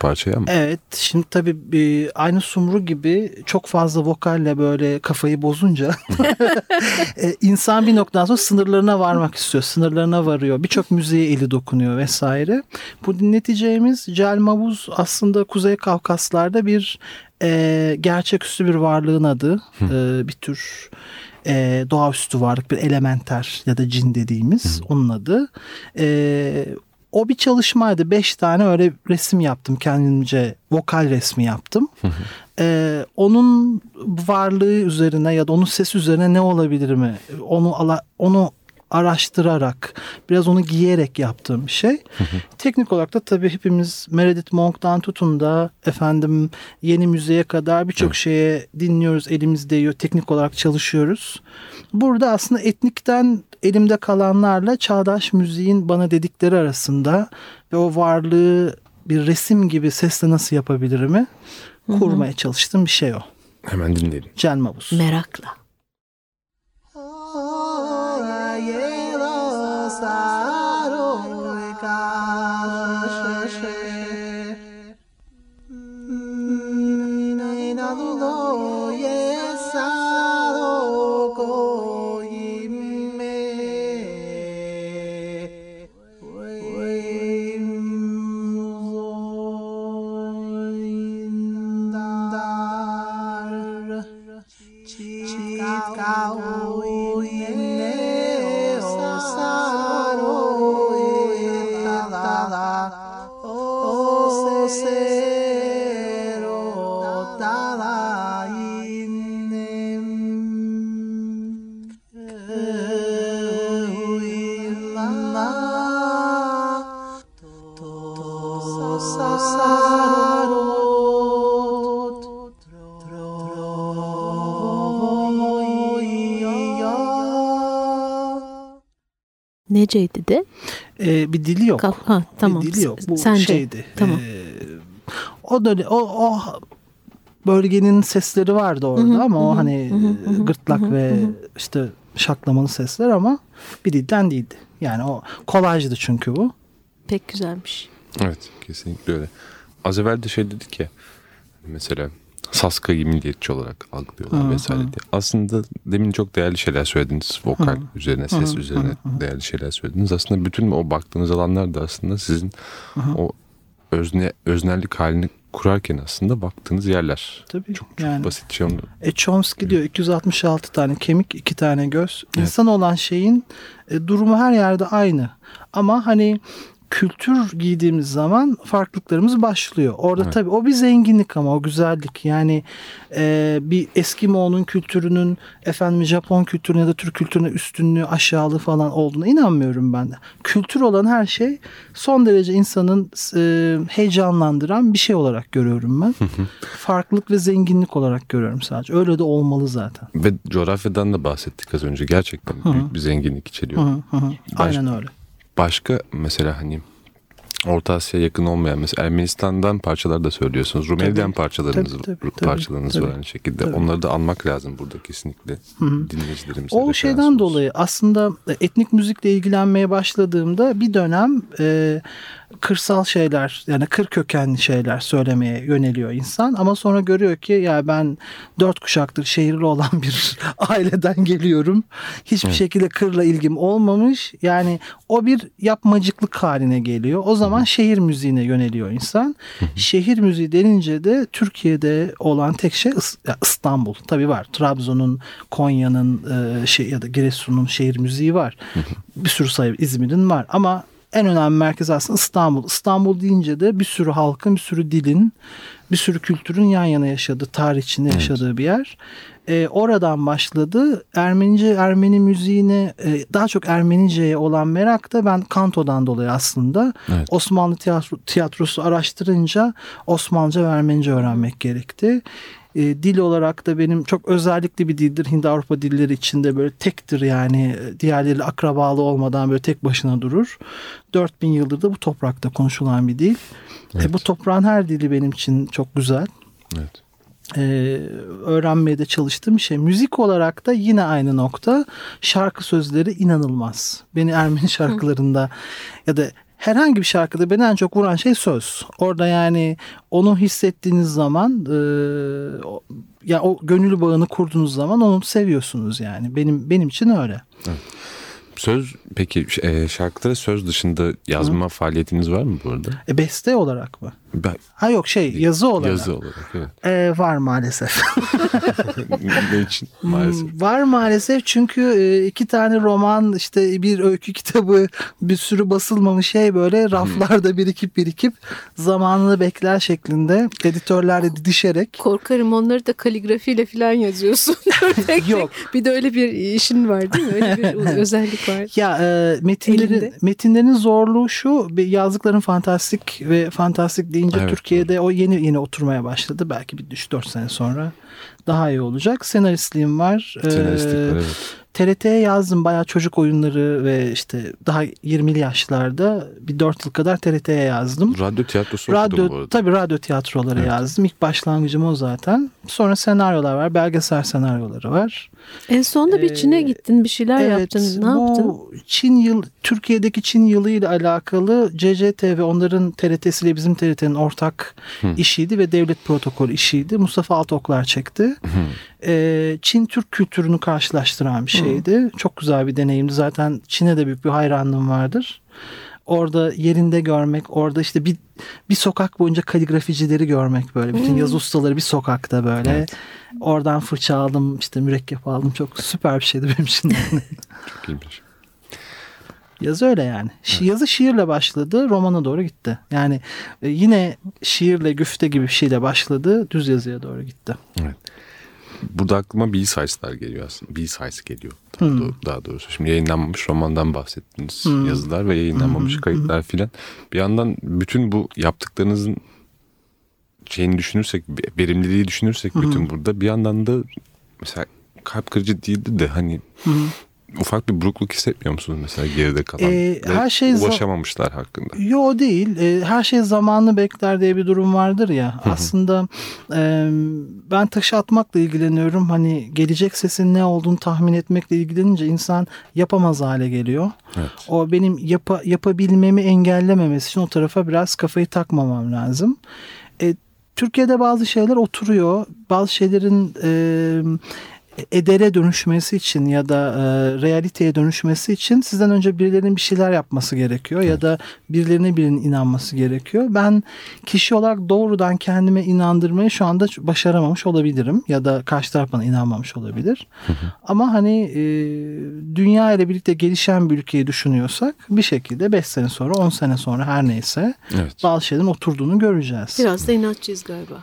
parçaya ama. Evet şimdi tabii aynı Sumru gibi çok fazla vokalle böyle kafayı bozunca e, insan bir noktadan sonra sınırlarına varmak istiyor. Sınırlarına varıyor. Birçok müziğe eli dokunuyor vesaire. Bu dinleteceğimiz Cel Mavuz aslında Kuzey Kafkaslar'da bir e, gerçeküstü bir varlığın adı. E, bir tür e, doğaüstü varlık bir elementer ya da cin dediğimiz onun adı. E, o bir çalışmaydı. Beş tane öyle resim yaptım kendimce. Vokal resmi yaptım. Ee, onun varlığı üzerine ya da onun sesi üzerine ne olabilir mi? Onu ala, onu araştırarak biraz onu giyerek yaptığım bir şey. Teknik olarak da tabii hepimiz Meredith Monk'tan tutun da efendim yeni müziğe kadar birçok şeye dinliyoruz, elimiz değiyor, teknik olarak çalışıyoruz. Burada aslında etnikten elimde kalanlarla çağdaş müziğin bana dedikleri arasında ve o varlığı bir resim gibi sesle nasıl yapabilirimi kurmaya çalıştığım bir şey o. Hemen dinleyelim. Cel Mavuz. Merakla. Neceydi de? Ee, bir dili yok. Ha, tamam. Bir dili yok. Bu Sence. şeydi. Tamam. Ee, o da o, o bölgenin sesleri vardı orada ama o hani gırtlak ve işte şaklamalı sesler ama bir dilden değildi. Yani o kolajdı çünkü bu. Pek güzelmiş. Evet kesinlikle öyle. Az evvel de şey dedik ya mesela Saska'yı milliyetçi olarak algılıyorlar Hı, vesaire diye. Aslında demin çok değerli şeyler söylediniz. Vokal üzerine, ses üzerine değerli şeyler söylediniz. Aslında bütün o baktığınız alanlar da aslında sizin o özne, öznellik halini kurarken aslında baktığınız yerler. Tabii. Çok yani. basit şey onu. E, Chomsky diyor 266 tane kemik, 2 tane göz. İnsan olan şeyin e, durumu her yerde aynı. Ama hani kültür giydiğimiz zaman farklılıklarımız başlıyor. Orada Evet. tabii o bir zenginlik ama o güzellik. Yani e, bir Eskimo'nun kültürünün efendim Japon kültürüne ya da Türk kültürüne üstünlüğü aşağılığı falan olduğuna inanmıyorum ben de. Kültür olan her şey son derece insanın e, heyecanlandıran bir şey olarak görüyorum ben. Farklılık ve zenginlik olarak görüyorum sadece. Öyle de olmalı zaten. Ve coğrafyadan da bahsettik az önce. Gerçekten büyük bir zenginlik içeriyor. Aynen öyle. Başka mesela hani Orta Asya'ya yakın olmayan mesela Ermenistan'dan parçalar da söylüyorsunuz. Rumeli'den Tabii, parçalarınız, tabii, tabii, parçalarınız tabii, var aynı şekilde. tabii. Onları da anmak lazım burada kesinlikle. Dinleyicilerimize O şeyden olsun. dolayı aslında etnik müzikle ilgilenmeye başladığımda bir dönem e, kırsal şeyler yani kır kökenli şeyler söylemeye yöneliyor insan ama sonra görüyor ki ya ben dört kuşaktır şehirli olan bir aileden geliyorum. Hiçbir şekilde kırla ilgim olmamış. Yani o bir yapmacıklık haline geliyor. O zaman şehir müziğine yöneliyor insan. şehir müziği denince de Türkiye'de olan tek şey İstanbul. Tabii var. Trabzon'un, Konya'nın e, şey ya da Giresun'un şehir müziği var. bir sürü sayı İzmir'in var ama en önemli merkez aslında İstanbul. İstanbul deyince de bir sürü halkın, bir sürü dilin, bir sürü kültürün yan yana yaşadığı, tarih içinde yaşadığı bir yer. Ee, oradan başladı. Ermenice, Ermeni müziğine, e, daha çok Ermenice'ye olan merak da ben kantodan dolayı aslında. Evet. Osmanlı tiyatro, tiyatrosu araştırınca Osmanlıca ve Ermenice öğrenmek gerekti. E, dil olarak da benim çok özellikli bir dildir. Hindi-Avrupa dilleri içinde böyle tektir yani E, diğerleriyle akrabalı olmadan böyle tek başına durur. 4000 yıldır da bu toprakta konuşulan bir dil. E, bu toprağın her dili benim için çok güzel. Evet. Ee, öğrenmeye de çalıştığım bir şey. Müzik olarak da yine aynı nokta. Şarkı sözleri inanılmaz. Beni Ermeni şarkılarında ya da herhangi bir şarkıda beni en çok vuran şey söz. Orada yani onu hissettiğiniz zaman e, o- ya o gönül bağını kurduğunuz zaman onu seviyorsunuz yani. Benim benim için öyle. Söz peki e, şarkılara söz dışında yazma faaliyetiniz var mı bu arada? E, beste olarak mı? Ben, Ha yok şey yazı olarak. yazı olarak evet. E, var maalesef. ne için maalesef. Hmm, Var maalesef çünkü e, iki tane roman işte bir öykü kitabı bir sürü basılmamış şey böyle raflarda birikip birikip zamanını bekler şeklinde editörlerle didişerek. Korkarım onları da kaligrafiyle falan yazıyorsun. Yok. Bir de öyle bir işin var değil mi? Öyle bir özellik var. Ya e, metinlerin Elinde. metinlerin zorluğu şu yazdıkların fantastik ve fantastik deyince Evet, Türkiye'de o yeni yeni oturmaya başladı. Belki bir 3-4 sene sonra daha iyi olacak. Senaristliğim var. E, Senaristlik var evet. TRT'ye yazdım bayağı çocuk oyunları ve işte daha 20'li yaşlarda bir 4 yıl kadar TRT'ye yazdım. Radyo tiyatrosu okudum bu Radyo arada. tabii radyo tiyatroları Evet. yazdım. İlk başlangıcım o zaten. Sonra senaryolar var, belgesel senaryoları var. En sonunda bir Çin'e Ee, gittin bir şeyler yaptın. Ne yaptın? bu Çin yıl Türkiye'deki Çin yılı ile alakalı CCTV onların TRT'si ile bizim TRT'nin ortak işiydi ve devlet protokol işiydi. Mustafa Altoklar çekti. Ee, Çin Türk kültürünü karşılaştıran bir şeydi. Çok güzel bir deneyimdi. Zaten Çin'e de büyük bir hayranlığım vardır. Orada yerinde görmek, orada işte bir bir sokak boyunca kaligraficileri görmek böyle. Bütün yazı ustaları bir sokakta böyle. Oradan fırça aldım, işte mürekkep aldım. Çok süper bir şeydi benim için. Çok iyiymiş. Yazı öyle yani. Şi- Yazı şiirle başladı, romana doğru gitti. Yani e, yine şiirle, güfte gibi bir şeyle başladı, düz yazıya doğru gitti. Burada aklıma B-Sides'lar geliyor aslında. B-Sides geliyor daha, Hmm. doğ- daha doğrusu. Şimdi yayınlanmamış romandan bahsettiniz. Yazılar ve yayınlanmamış kayıtlar filan. Bir yandan bütün bu yaptıklarınızın şeyini düşünürsek, verimliliği düşünürsek bütün burada bir yandan da mesela kalp kırıcı değildi de hani ufak bir burukluk hissetmiyor musunuz mesela geride kalan? Ee, her şey ulaşamamışlar hakkında. Yo değil. E, her şey zamanını bekler diye bir durum vardır ya. Aslında e, ben taşı atmakla ilgileniyorum. Hani gelecek sesin ne olduğunu tahmin etmekle ilgilenince insan yapamaz hale geliyor. Evet. O benim yapa, yapabilmemi engellememesi için o tarafa biraz kafayı takmamam lazım. E, Türkiye'de bazı şeyler oturuyor. Bazı şeylerin e, edere dönüşmesi için ya da e, realiteye dönüşmesi için sizden önce birilerinin bir şeyler yapması gerekiyor ya da birilerine birinin inanması gerekiyor. Ben kişi olarak doğrudan kendime inandırmayı şu anda başaramamış olabilirim ya da karşı taraf bana inanmamış olabilir. Ama hani e, dünya ile birlikte gelişen bir ülkeyi düşünüyorsak bir şekilde 5 sene sonra 10 sene sonra her neyse Evet. bazı şeylerin oturduğunu göreceğiz. Biraz da inatçıyız galiba.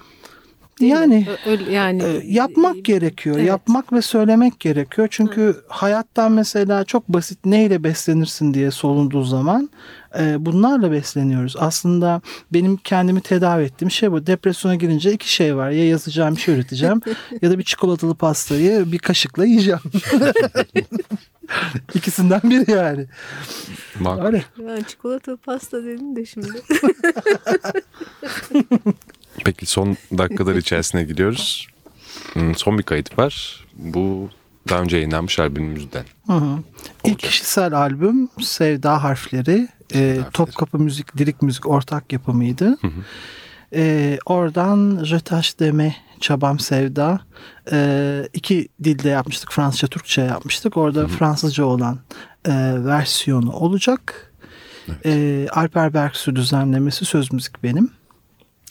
Değil yani öyle yani e, yapmak gerekiyor. Evet. Yapmak ve söylemek gerekiyor. Çünkü hayattan mesela çok basit neyle beslenirsin diye sorulduğu zaman e, bunlarla besleniyoruz. Aslında benim kendimi tedavi ettiğim şey bu. Depresyona girince iki şey var. Ya yazacağım bir şey üreteceğim ya da bir çikolatalı pastayı bir kaşıkla yiyeceğim. İkisinden biri yani. Makul. Öyle. Ben çikolatalı pasta dedim de şimdi. Peki son dakikalar içerisine gidiyoruz. Hmm, Son bir kayıt var. Bu daha önce yayınlanmış albümümüzden. Hı hı. İlk kişisel albüm Sevda Harfleri. E, Harfleri. Topkapı Müzik, Lirik Müzik ortak yapımıydı. E, oradan Je Taş Deme, Çabam Sevda. E, iki dilde yapmıştık. Fransızca, Türkçe yapmıştık. Orada Fransızca olan e, versiyonu olacak. E, Alper Berksu düzenlemesi söz müzik benim.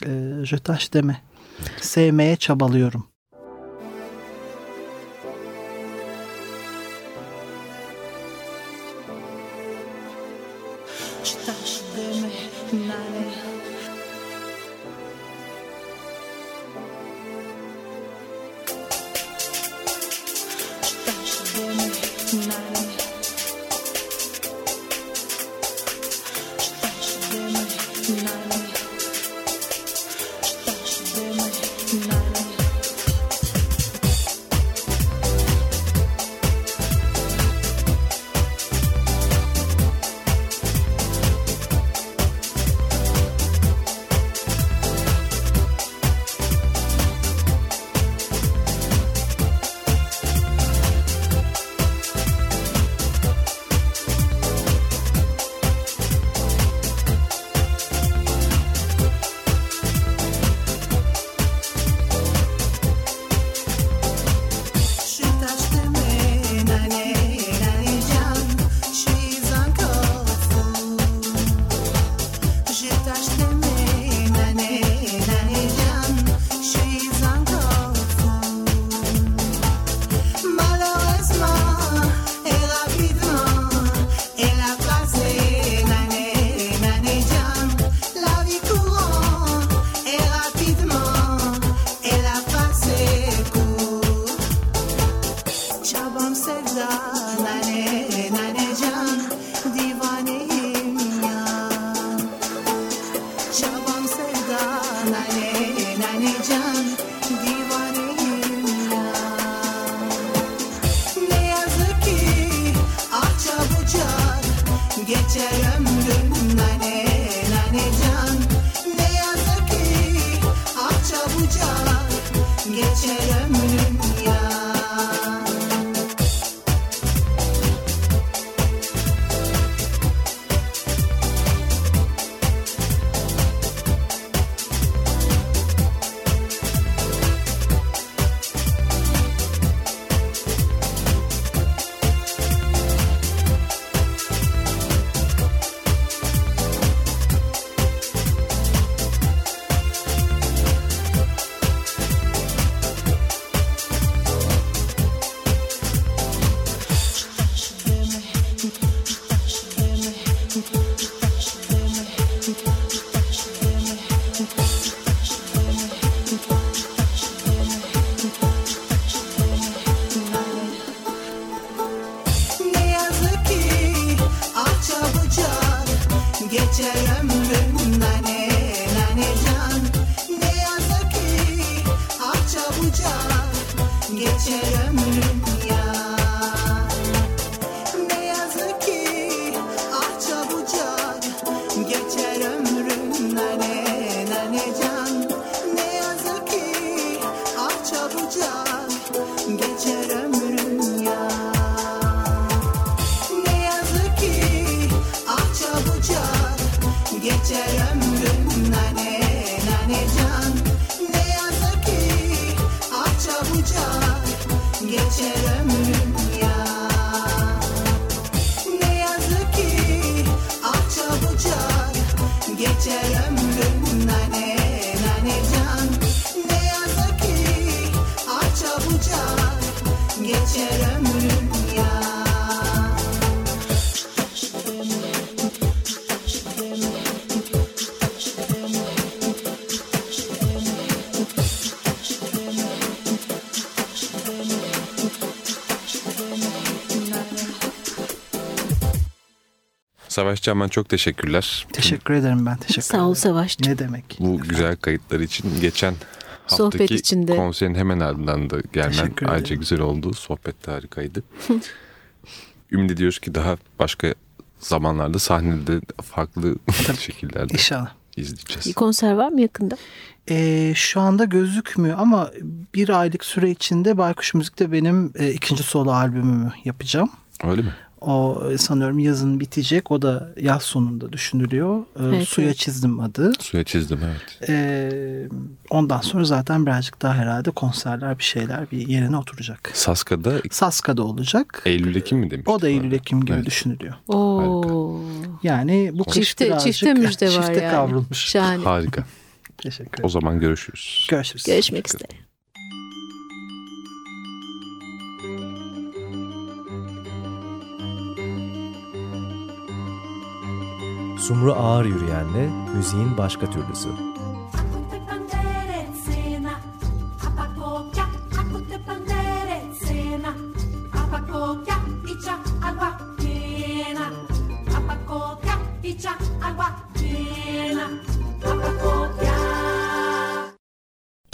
E, Je Taş Deme. Sevmeye çabalıyorum. Savaş Caman çok teşekkürler. Teşekkür ederim ben. Teşekkür Sağ ol. Savaş'cığım. Ne demek? Bu güzel kayıtlar için geçen Sohbet haftaki içinde. konserin hemen ardından da gelmen ayrıca güzel oldu. Sohbet de harikaydı. Ümit ediyoruz ki daha başka zamanlarda sahnede farklı şekillerde İnşallah. Bir izleyeceğiz. konser var mı yakında? Ee, şu anda gözükmüyor ama bir aylık süre içinde Baykuş Müzik'te benim e, ikinci solo albümümü yapacağım. Öyle mi? O e, sanıyorum yazın bitecek. O da yaz sonunda düşünülüyor. Ee, Evet, Suya evet. çizdim adı. Suya çizdim evet. Ee, ondan sonra zaten birazcık daha herhalde konserler bir şeyler bir yerine oturacak. Saska'da Saska'da olacak. Eylül Ekim mi demiştik? O da Eylül Ekim gibi Evet. düşünülüyor. Oo. Yani bu kış Çifte, birazcık çifte müjde var çifte yani. kavrulmuş. Şahane. Harika. Teşekkür O ederim. zaman görüşürüz. Görüşürüz. Görüşmek üzere. Sumru Ağır Yürüyen'le müziğin başka türlüsü.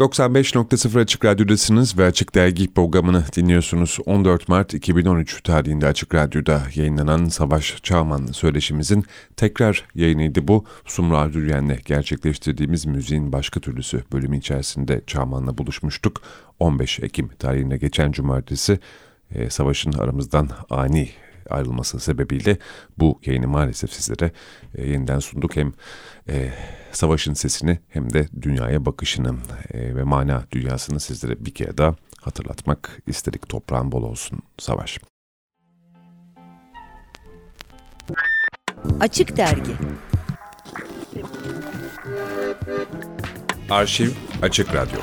95.0 Açık Radyo'dasınız ve Açık Dergi programını dinliyorsunuz. 14 Mart 2013 tarihinde Açık Radyo'da yayınlanan Savaş Çağman söyleşimizin tekrar yayınıydı bu. Sumru Ardüryen'le gerçekleştirdiğimiz müziğin başka türlüsü bölümü içerisinde Çağman'la buluşmuştuk. 15 Ekim tarihinde geçen cumartesi e, Savaş'ın aramızdan ani ayrılması sebebiyle bu yayını maalesef sizlere e, yeniden sunduk. Hem e, savaşın sesini hem de dünyaya bakışını e, ve mana dünyasını sizlere bir kere daha hatırlatmak istedik. Toprağın bol olsun savaş. Açık Dergi Arşiv Açık Radyo